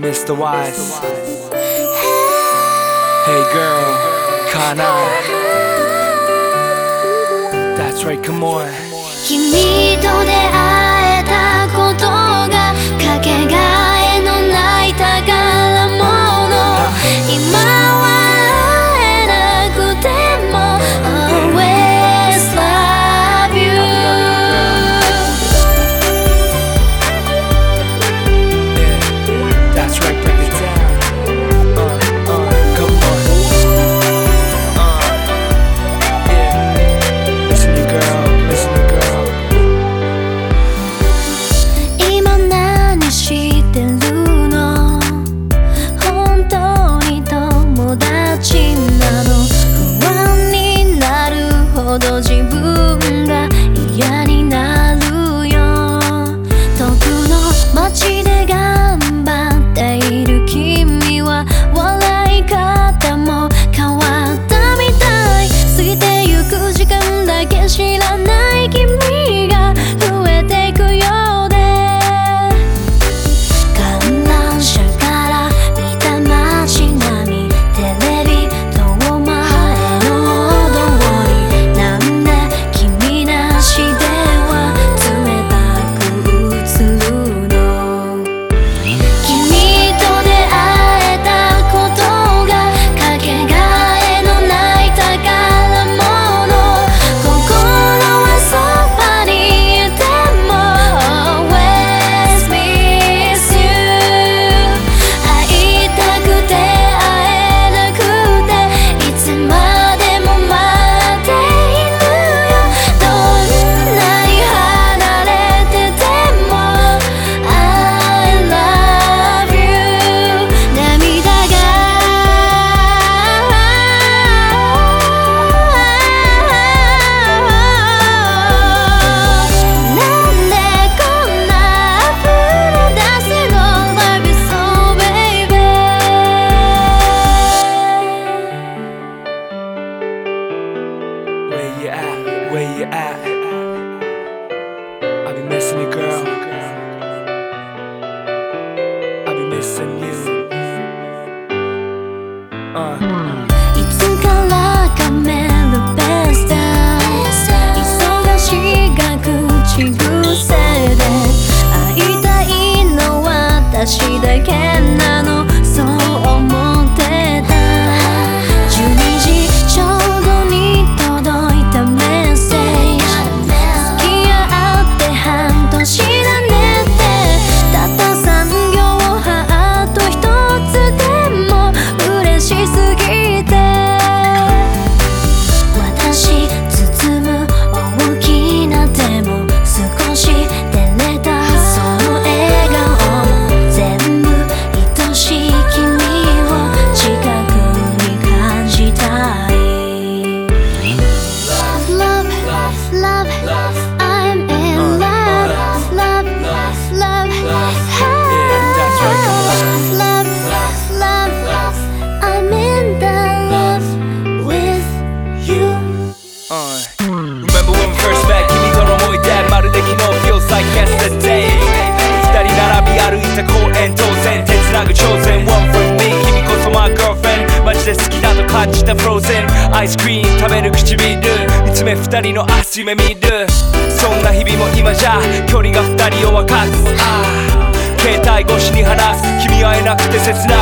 Mr. Wise. Hey girl, Kana. That's right, come on. 君と出会アイスクリーム食べる。唇いつめ二人の足夢見る。そんな日々も今じゃ距離が二人を分かる。携帯越しに話す。君会えなくて切なくない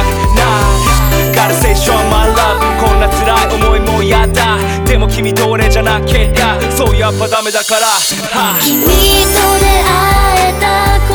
Gotta say show my love こんな辛い思いもやだ。でも君と俺じゃなきゃ。そうやっぱダメだから、はあ、君と出会えた